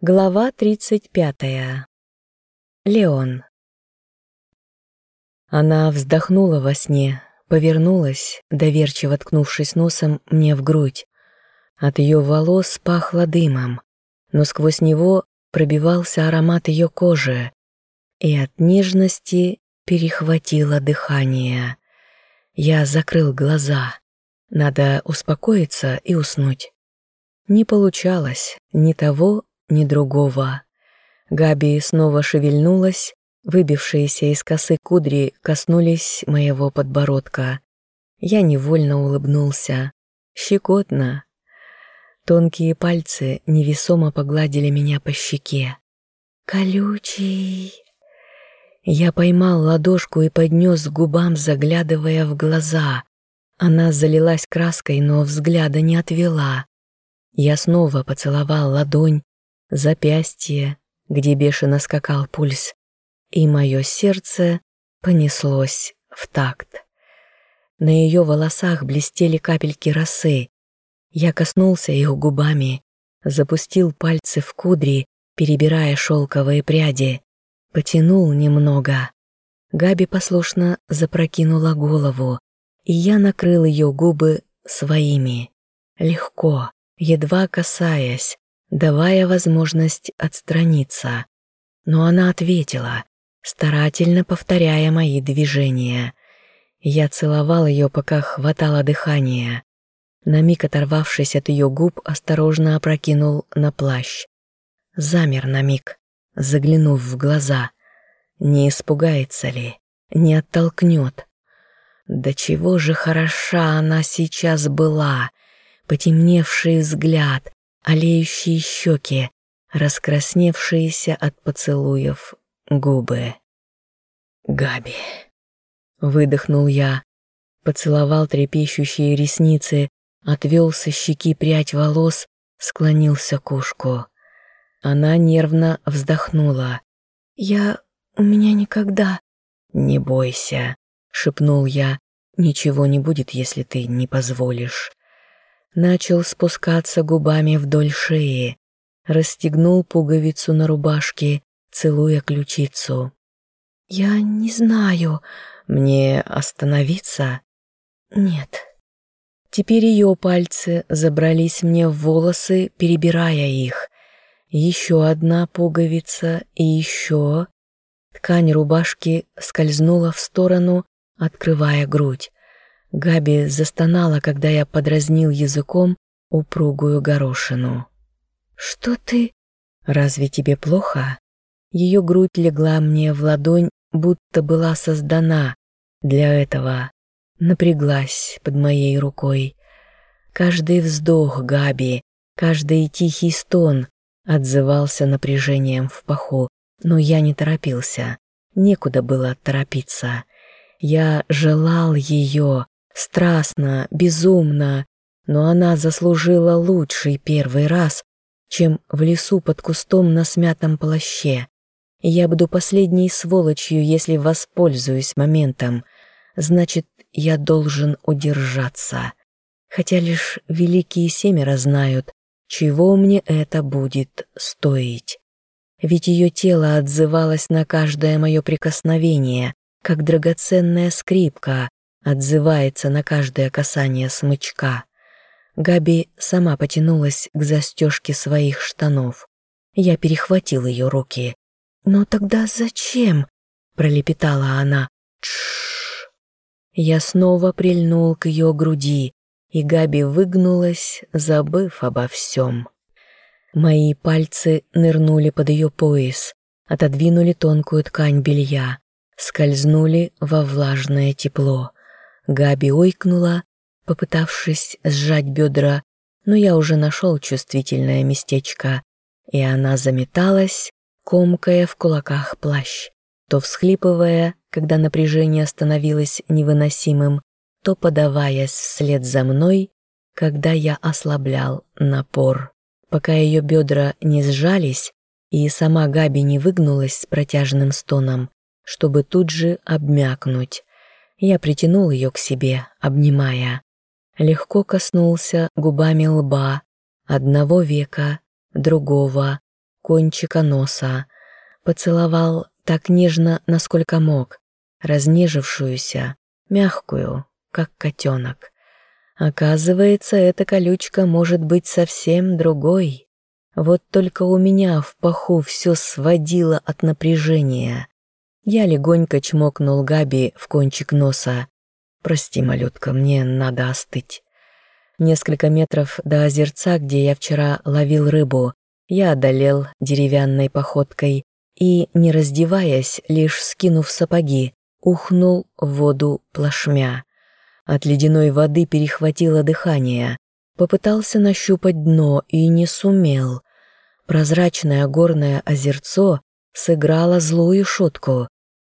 Глава 35. Леон. Она вздохнула во сне, повернулась, доверчиво ткнувшись носом мне в грудь. От ее волос пахло дымом, но сквозь него пробивался аромат ее кожи, и от нежности перехватило дыхание. Я закрыл глаза. Надо успокоиться и уснуть. Не получалось ни того, ни другого. Габи снова шевельнулась, выбившиеся из косы кудри коснулись моего подбородка. Я невольно улыбнулся. Щекотно. Тонкие пальцы невесомо погладили меня по щеке. «Колючий!» Я поймал ладошку и поднес к губам, заглядывая в глаза. Она залилась краской, но взгляда не отвела. Я снова поцеловал ладонь, запястье, где бешено скакал пульс, и мое сердце понеслось в такт. На ее волосах блестели капельки росы. Я коснулся их губами, запустил пальцы в кудри, перебирая шелковые пряди, потянул немного. Габи послушно запрокинула голову, и я накрыл ее губы своими, легко, едва касаясь, давая возможность отстраниться. Но она ответила, старательно повторяя мои движения. Я целовал ее, пока хватало дыхания. На миг оторвавшись от ее губ, осторожно опрокинул на плащ. Замер на миг, заглянув в глаза. Не испугается ли, не оттолкнет. Да чего же хороша она сейчас была, потемневший взгляд, олеющие щеки, раскрасневшиеся от поцелуев губы. «Габи!» — выдохнул я, поцеловал трепещущие ресницы, отвел со щеки прядь волос, склонился к ушку. Она нервно вздохнула. «Я... у меня никогда...» «Не бойся», — шепнул я, — «ничего не будет, если ты не позволишь» начал спускаться губами вдоль шеи, расстегнул пуговицу на рубашке, целуя ключицу. «Я не знаю, мне остановиться?» «Нет». Теперь ее пальцы забрались мне в волосы, перебирая их. Еще одна пуговица и еще. Ткань рубашки скользнула в сторону, открывая грудь. Габи застонала, когда я подразнил языком упругую горошину. «Что ты...» «Разве тебе плохо?» Ее грудь легла мне в ладонь, будто была создана для этого. Напряглась под моей рукой. Каждый вздох Габи, каждый тихий стон отзывался напряжением в паху, но я не торопился. Некуда было торопиться. Я желал ее, страстно, безумно, но она заслужила лучший первый раз, чем в лесу под кустом на смятом плаще. я буду последней сволочью, если воспользуюсь моментом. Значит, я должен удержаться. Хотя лишь великие семеро знают, чего мне это будет стоить. Ведь ее тело отзывалось на каждое мое прикосновение, как драгоценная скрипка, отзывается на каждое касание смычка. Габи сама потянулась к застежке своих штанов. Я перехватил ее руки. «Но тогда зачем?» — пролепетала она. Тш. Я снова прильнул к ее груди, и Габи выгнулась, забыв обо всем. Мои пальцы нырнули под ее пояс, отодвинули тонкую ткань белья, скользнули во влажное тепло. Габи ойкнула, попытавшись сжать бедра, но я уже нашел чувствительное местечко, и она заметалась, комкая в кулаках плащ, то всхлипывая, когда напряжение становилось невыносимым, то подаваясь вслед за мной, когда я ослаблял напор. Пока ее бедра не сжались, и сама Габи не выгнулась с протяжным стоном, чтобы тут же обмякнуть. Я притянул ее к себе, обнимая. Легко коснулся губами лба, одного века, другого, кончика носа, поцеловал так нежно, насколько мог, разнежившуюся, мягкую, как котенок. Оказывается, эта колючка может быть совсем другой. Вот только у меня в паху все сводило от напряжения. Я легонько чмокнул Габи в кончик носа. «Прости, малютка, мне надо остыть». Несколько метров до озерца, где я вчера ловил рыбу, я одолел деревянной походкой и, не раздеваясь, лишь скинув сапоги, ухнул в воду плашмя. От ледяной воды перехватило дыхание. Попытался нащупать дно и не сумел. Прозрачное горное озерцо сыграло злую шутку.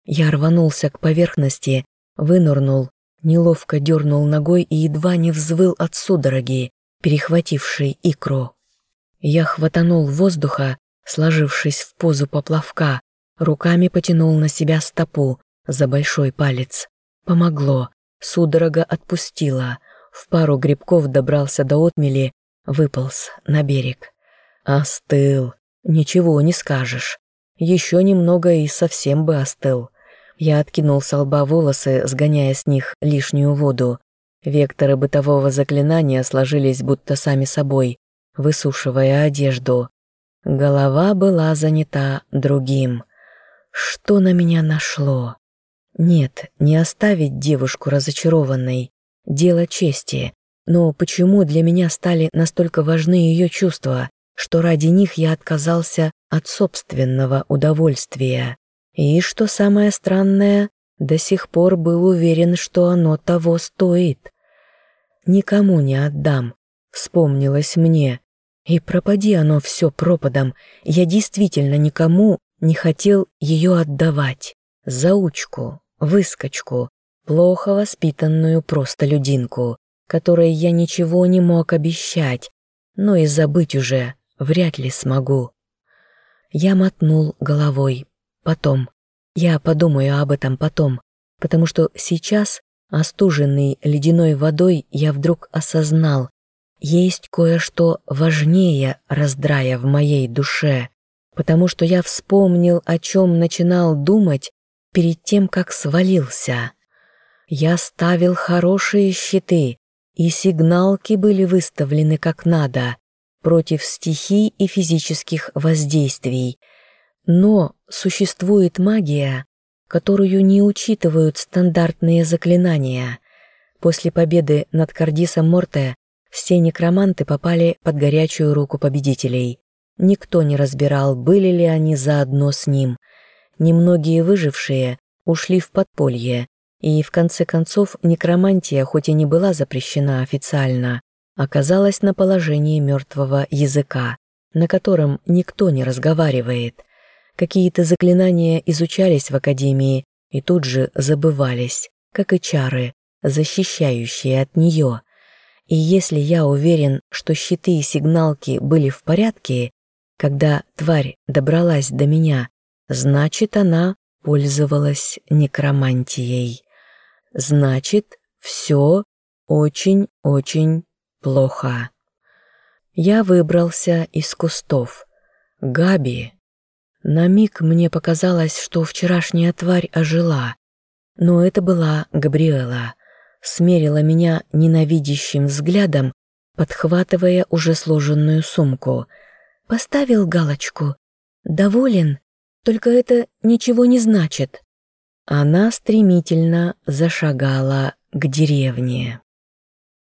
Я рванулся к поверхности, вынырнул, неловко дернул ногой и едва не взвыл от судороги, перехватившей икру. Я хватанул воздуха, сложившись в позу поплавка, руками потянул на себя стопу за большой палец. Помогло, судорога отпустила, в пару грибков добрался до отмели, выполз на берег. Остыл. Ничего не скажешь. Еще немного и совсем бы остыл. Я откинул с лба волосы, сгоняя с них лишнюю воду. Векторы бытового заклинания сложились будто сами собой, высушивая одежду. Голова была занята другим. Что на меня нашло? Нет, не оставить девушку разочарованной. Дело чести. Но почему для меня стали настолько важны ее чувства? что ради них я отказался от собственного удовольствия. И, что самое странное, до сих пор был уверен, что оно того стоит. «Никому не отдам», — вспомнилось мне. И пропади оно все пропадом, я действительно никому не хотел ее отдавать. Заучку, выскочку, плохо воспитанную простолюдинку, которой я ничего не мог обещать, но и забыть уже вряд ли смогу. Я мотнул головой. Потом. Я подумаю об этом потом, потому что сейчас, остуженный ледяной водой, я вдруг осознал, есть кое-что важнее раздрая в моей душе, потому что я вспомнил, о чем начинал думать перед тем, как свалился. Я ставил хорошие щиты, и сигналки были выставлены как надо, против стихий и физических воздействий. Но существует магия, которую не учитывают стандартные заклинания. После победы над Кардисом Морте все некроманты попали под горячую руку победителей. Никто не разбирал, были ли они заодно с ним. Немногие выжившие ушли в подполье, и в конце концов некромантия хоть и не была запрещена официально, оказалась на положении мертвого языка, на котором никто не разговаривает. Какие-то заклинания изучались в Академии и тут же забывались, как и чары, защищающие от нее. И если я уверен, что щиты и сигналки были в порядке, когда тварь добралась до меня, значит, она пользовалась некромантией. Значит, все очень-очень плохо. Я выбрался из кустов. Габи. На миг мне показалось, что вчерашняя тварь ожила, но это была Габриэла. Смерила меня ненавидящим взглядом, подхватывая уже сложенную сумку. Поставил галочку. Доволен, только это ничего не значит. Она стремительно зашагала к деревне.